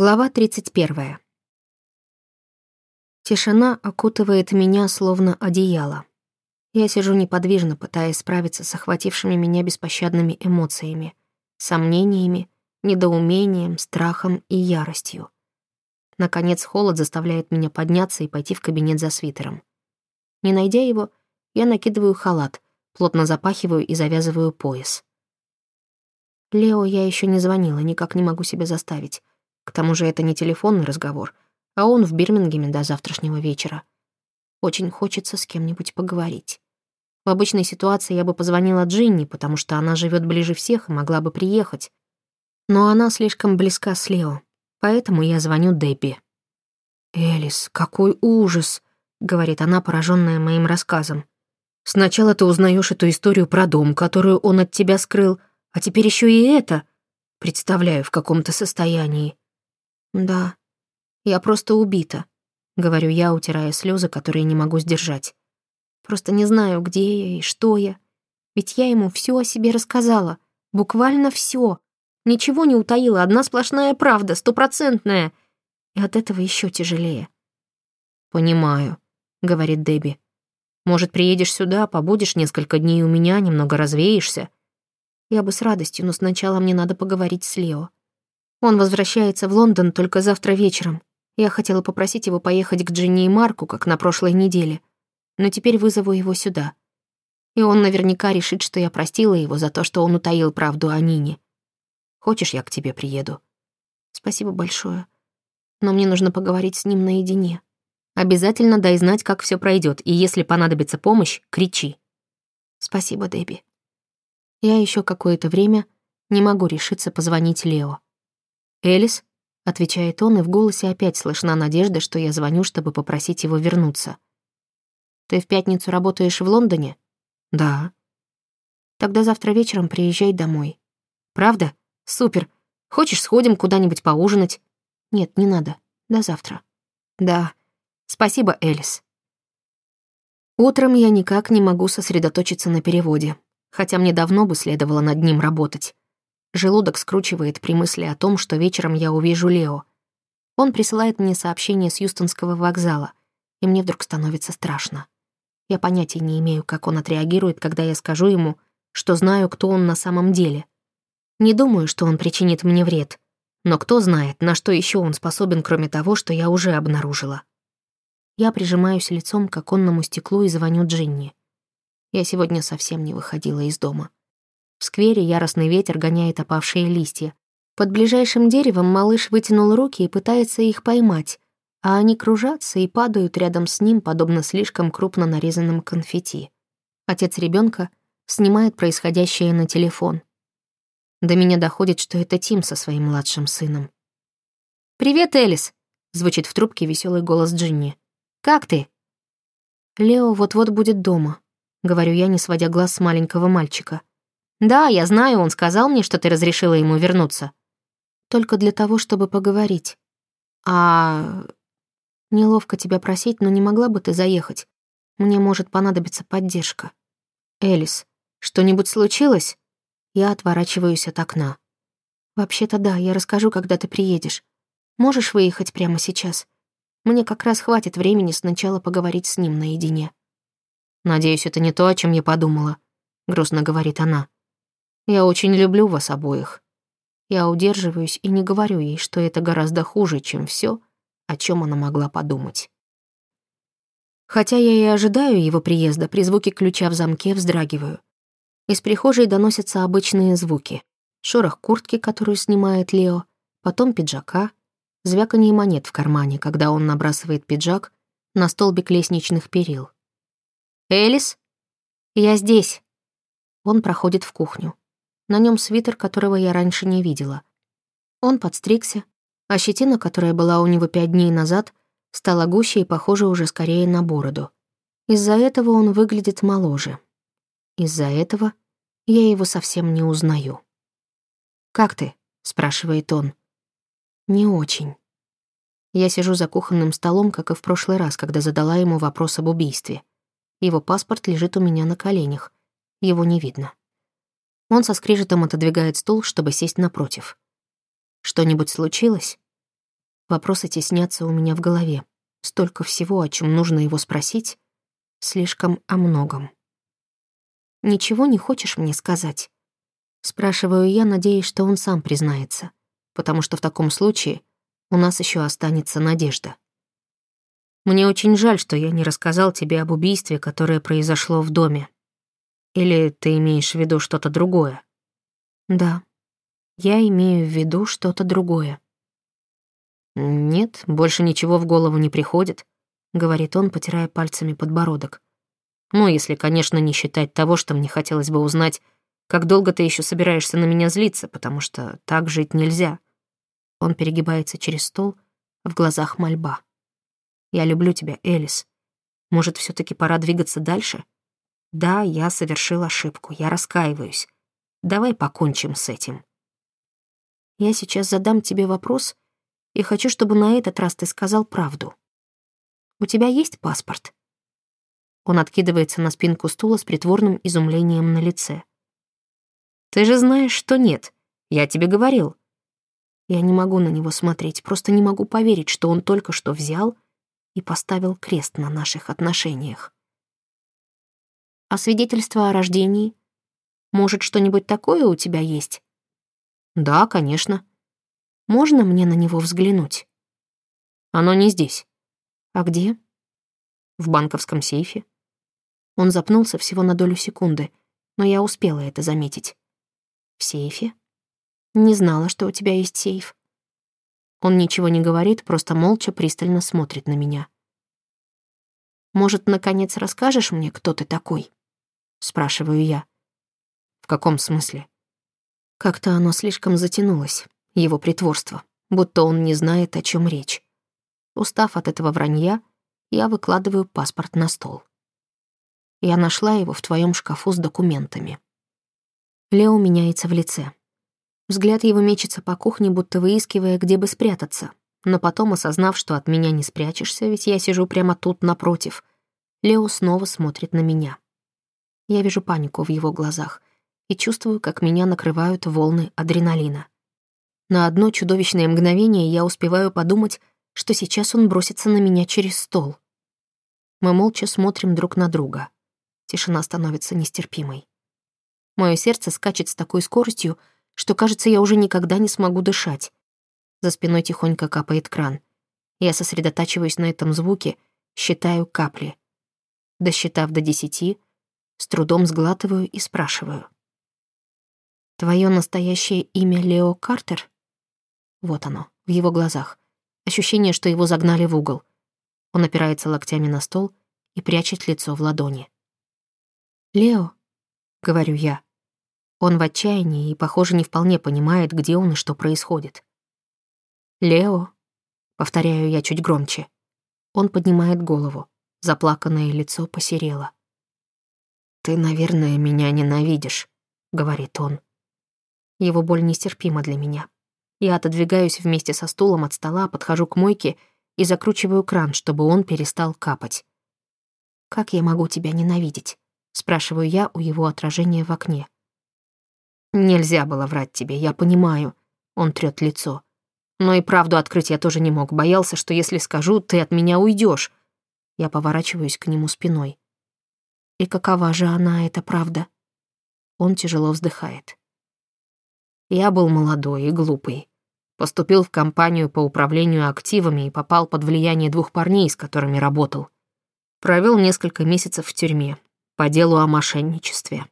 Глава 31. Тишина окутывает меня словно одеяло. Я сижу неподвижно, пытаясь справиться с охватившими меня беспощадными эмоциями, сомнениями, недоумением, страхом и яростью. Наконец холод заставляет меня подняться и пойти в кабинет за свитером. Не найдя его, я накидываю халат, плотно запахиваю и завязываю пояс. Лео я еще не звонила, никак не могу себя заставить. К тому же это не телефонный разговор, а он в Бирмингеме до завтрашнего вечера. Очень хочется с кем-нибудь поговорить. В обычной ситуации я бы позвонила Джинни, потому что она живет ближе всех и могла бы приехать. Но она слишком близка с Лео, поэтому я звоню Дебби. «Элис, какой ужас!» — говорит она, пораженная моим рассказом. «Сначала ты узнаешь эту историю про дом, которую он от тебя скрыл, а теперь еще и это. Представляю, в каком-то состоянии. «Да, я просто убита», — говорю я, утирая слезы, которые не могу сдержать. «Просто не знаю, где я и что я. Ведь я ему все о себе рассказала. Буквально все. Ничего не утаила, одна сплошная правда, стопроцентная. И от этого еще тяжелее». «Понимаю», — говорит Дебби. «Может, приедешь сюда, побудешь несколько дней у меня, немного развеешься?» Я бы с радостью, но сначала мне надо поговорить с Лео. Он возвращается в Лондон только завтра вечером. Я хотела попросить его поехать к Джинни и Марку, как на прошлой неделе. Но теперь вызову его сюда. И он наверняка решит, что я простила его за то, что он утаил правду о Нине. Хочешь, я к тебе приеду? Спасибо большое. Но мне нужно поговорить с ним наедине. Обязательно дай знать, как все пройдет, и если понадобится помощь, кричи. Спасибо, Дебби. Я еще какое-то время не могу решиться позвонить Лео. «Элис?» — отвечает он, и в голосе опять слышна надежда, что я звоню, чтобы попросить его вернуться. «Ты в пятницу работаешь в Лондоне?» «Да». «Тогда завтра вечером приезжай домой». «Правда? Супер. Хочешь, сходим куда-нибудь поужинать?» «Нет, не надо. До завтра». «Да. Спасибо, Элис». Утром я никак не могу сосредоточиться на переводе, хотя мне давно бы следовало над ним работать. Желудок скручивает при мысли о том, что вечером я увижу Лео. Он присылает мне сообщение с Юстонского вокзала, и мне вдруг становится страшно. Я понятия не имею, как он отреагирует, когда я скажу ему, что знаю, кто он на самом деле. Не думаю, что он причинит мне вред, но кто знает, на что еще он способен, кроме того, что я уже обнаружила. Я прижимаюсь лицом к оконному стеклу и звоню Джинни. Я сегодня совсем не выходила из дома. В сквере яростный ветер гоняет опавшие листья. Под ближайшим деревом малыш вытянул руки и пытается их поймать, а они кружатся и падают рядом с ним, подобно слишком крупно нарезанным конфетти. Отец ребенка снимает происходящее на телефон. До меня доходит, что это Тим со своим младшим сыном. «Привет, Элис!» — звучит в трубке веселый голос Джинни. «Как ты?» «Лео вот-вот будет дома», — говорю я, не сводя глаз с маленького мальчика. «Да, я знаю, он сказал мне, что ты разрешила ему вернуться». «Только для того, чтобы поговорить». «А...» «Неловко тебя просить, но не могла бы ты заехать? Мне может понадобиться поддержка». «Элис, что-нибудь случилось?» Я отворачиваюсь от окна. «Вообще-то да, я расскажу, когда ты приедешь. Можешь выехать прямо сейчас? Мне как раз хватит времени сначала поговорить с ним наедине». «Надеюсь, это не то, о чем я подумала», — грустно говорит она. Я очень люблю вас обоих. Я удерживаюсь и не говорю ей, что это гораздо хуже, чем все, о чем она могла подумать. Хотя я и ожидаю его приезда, при звуке ключа в замке вздрагиваю. Из прихожей доносятся обычные звуки. Шорох куртки, которую снимает Лео, потом пиджака, звяканье монет в кармане, когда он набрасывает пиджак на столбик лестничных перил. «Элис?» «Я здесь». Он проходит в кухню. На нем свитер, которого я раньше не видела. Он подстригся, а щетина, которая была у него пять дней назад, стала гуще и похожа уже скорее на бороду. Из-за этого он выглядит моложе. Из-за этого я его совсем не узнаю. «Как ты?» — спрашивает он. «Не очень». Я сижу за кухонным столом, как и в прошлый раз, когда задала ему вопрос об убийстве. Его паспорт лежит у меня на коленях. Его не видно. Он со скрежетом отодвигает стул, чтобы сесть напротив. «Что-нибудь случилось?» Вопросы теснятся у меня в голове. Столько всего, о чем нужно его спросить. Слишком о многом. «Ничего не хочешь мне сказать?» Спрашиваю я, надеясь, что он сам признается, потому что в таком случае у нас еще останется надежда. Мне очень жаль, что я не рассказал тебе об убийстве, которое произошло в доме. Или ты имеешь в виду что-то другое? Да, я имею в виду что-то другое. Нет, больше ничего в голову не приходит, говорит он, потирая пальцами подбородок. Ну, если, конечно, не считать того, что мне хотелось бы узнать, как долго ты еще собираешься на меня злиться, потому что так жить нельзя. Он перегибается через стол, в глазах мольба. Я люблю тебя, Элис. Может, все таки пора двигаться дальше? Да, я совершил ошибку, я раскаиваюсь. Давай покончим с этим. Я сейчас задам тебе вопрос и хочу, чтобы на этот раз ты сказал правду. У тебя есть паспорт? Он откидывается на спинку стула с притворным изумлением на лице. «Ты же знаешь, что нет. Я тебе говорил». Я не могу на него смотреть, просто не могу поверить, что он только что взял и поставил крест на наших отношениях. А свидетельство о рождении? Может, что-нибудь такое у тебя есть? Да, конечно. Можно мне на него взглянуть? Оно не здесь. А где? В банковском сейфе. Он запнулся всего на долю секунды, но я успела это заметить. В сейфе? Не знала, что у тебя есть сейф. Он ничего не говорит, просто молча пристально смотрит на меня. «Может, наконец расскажешь мне, кто ты такой?» Спрашиваю я. «В каком смысле?» Как-то оно слишком затянулось, его притворство, будто он не знает, о чем речь. Устав от этого вранья, я выкладываю паспорт на стол. Я нашла его в твоем шкафу с документами. Лео меняется в лице. Взгляд его мечется по кухне, будто выискивая, где бы спрятаться. Но потом, осознав, что от меня не спрячешься, ведь я сижу прямо тут напротив, Лео снова смотрит на меня. Я вижу панику в его глазах и чувствую, как меня накрывают волны адреналина. На одно чудовищное мгновение я успеваю подумать, что сейчас он бросится на меня через стол. Мы молча смотрим друг на друга. Тишина становится нестерпимой. Мое сердце скачет с такой скоростью, что, кажется, я уже никогда не смогу дышать. За спиной тихонько капает кран. Я сосредотачиваюсь на этом звуке, считаю капли. Досчитав до десяти, с трудом сглатываю и спрашиваю. «Твое настоящее имя Лео Картер?» Вот оно, в его глазах. Ощущение, что его загнали в угол. Он опирается локтями на стол и прячет лицо в ладони. «Лео», — говорю я, он в отчаянии и, похоже, не вполне понимает, где он и что происходит. «Лео», — повторяю я чуть громче. Он поднимает голову. Заплаканное лицо посерело. «Ты, наверное, меня ненавидишь», — говорит он. Его боль нестерпима для меня. Я отодвигаюсь вместе со стулом от стола, подхожу к мойке и закручиваю кран, чтобы он перестал капать. «Как я могу тебя ненавидеть?» — спрашиваю я у его отражения в окне. Нельзя было врать тебе, я понимаю. Он трёт лицо. Но и правду открыть я тоже не мог. Боялся, что если скажу, ты от меня уйдешь. Я поворачиваюсь к нему спиной. И какова же она, эта правда? Он тяжело вздыхает. Я был молодой и глупый. Поступил в компанию по управлению активами и попал под влияние двух парней, с которыми работал. Провел несколько месяцев в тюрьме по делу о мошенничестве.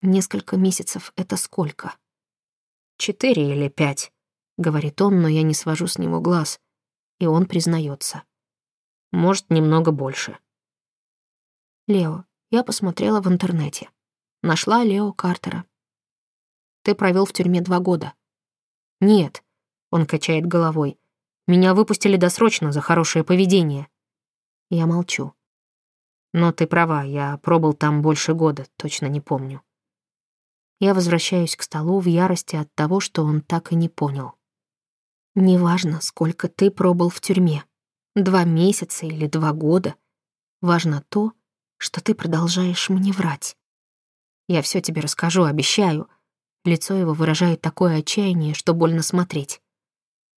Несколько месяцев — это сколько? Четыре или пять, — говорит он, но я не свожу с него глаз, и он признается. Может, немного больше. Лео, я посмотрела в интернете. Нашла Лео Картера. Ты провел в тюрьме два года. Нет, он качает головой. Меня выпустили досрочно за хорошее поведение. Я молчу. Но ты права, я пробыл там больше года, точно не помню. Я возвращаюсь к столу в ярости от того, что он так и не понял. Неважно, сколько ты пробыл в тюрьме. Два месяца или два года. Важно то, что ты продолжаешь мне врать. Я все тебе расскажу, обещаю. Лицо его выражает такое отчаяние, что больно смотреть.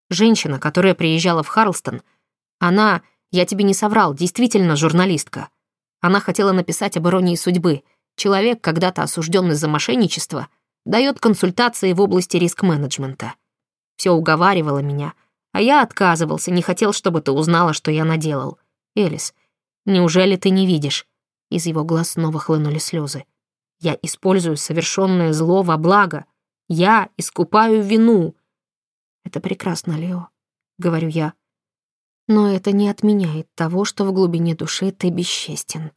Женщина, которая приезжала в Харлстон, она, я тебе не соврал, действительно журналистка. Она хотела написать об иронии судьбы. Человек, когда-то осужденный за мошенничество, дает консультации в области риск-менеджмента. Все уговаривало меня, а я отказывался, не хотел, чтобы ты узнала, что я наделал. Элис, неужели ты не видишь? Из его глаз снова хлынули слезы. Я использую совершенное зло во благо. Я искупаю вину. Это прекрасно, Лео, говорю я. Но это не отменяет того, что в глубине души ты бесчестен.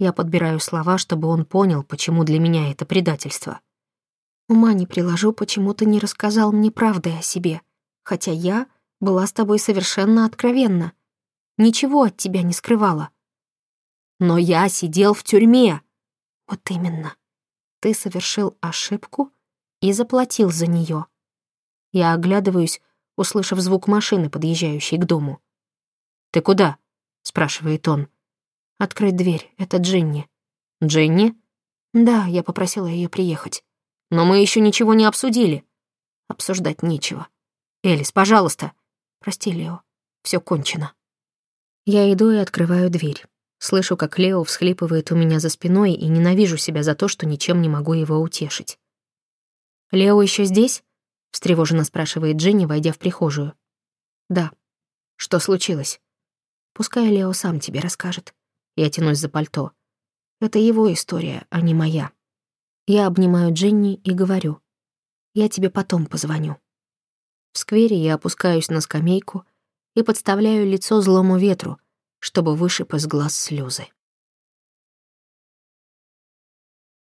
Я подбираю слова, чтобы он понял, почему для меня это предательство. Ума не приложу, почему ты не рассказал мне правды о себе, хотя я была с тобой совершенно откровенна. Ничего от тебя не скрывала. Но я сидел в тюрьме. Вот именно. Ты совершил ошибку и заплатил за нее. Я оглядываюсь, услышав звук машины, подъезжающей к дому. «Ты куда?» — спрашивает он. «Открыть дверь, это Джинни». «Джинни?» «Да, я попросила ее приехать». Но мы еще ничего не обсудили. Обсуждать нечего. Элис, пожалуйста. Прости, Лео. Все кончено. Я иду и открываю дверь. Слышу, как Лео всхлипывает у меня за спиной и ненавижу себя за то, что ничем не могу его утешить. «Лео еще здесь?» — встревоженно спрашивает Дженни, войдя в прихожую. «Да». «Что случилось?» «Пускай Лео сам тебе расскажет». Я тянусь за пальто. «Это его история, а не моя». Я обнимаю Дженни и говорю, «Я тебе потом позвоню». В сквере я опускаюсь на скамейку и подставляю лицо злому ветру, чтобы вышиб из глаз слезы.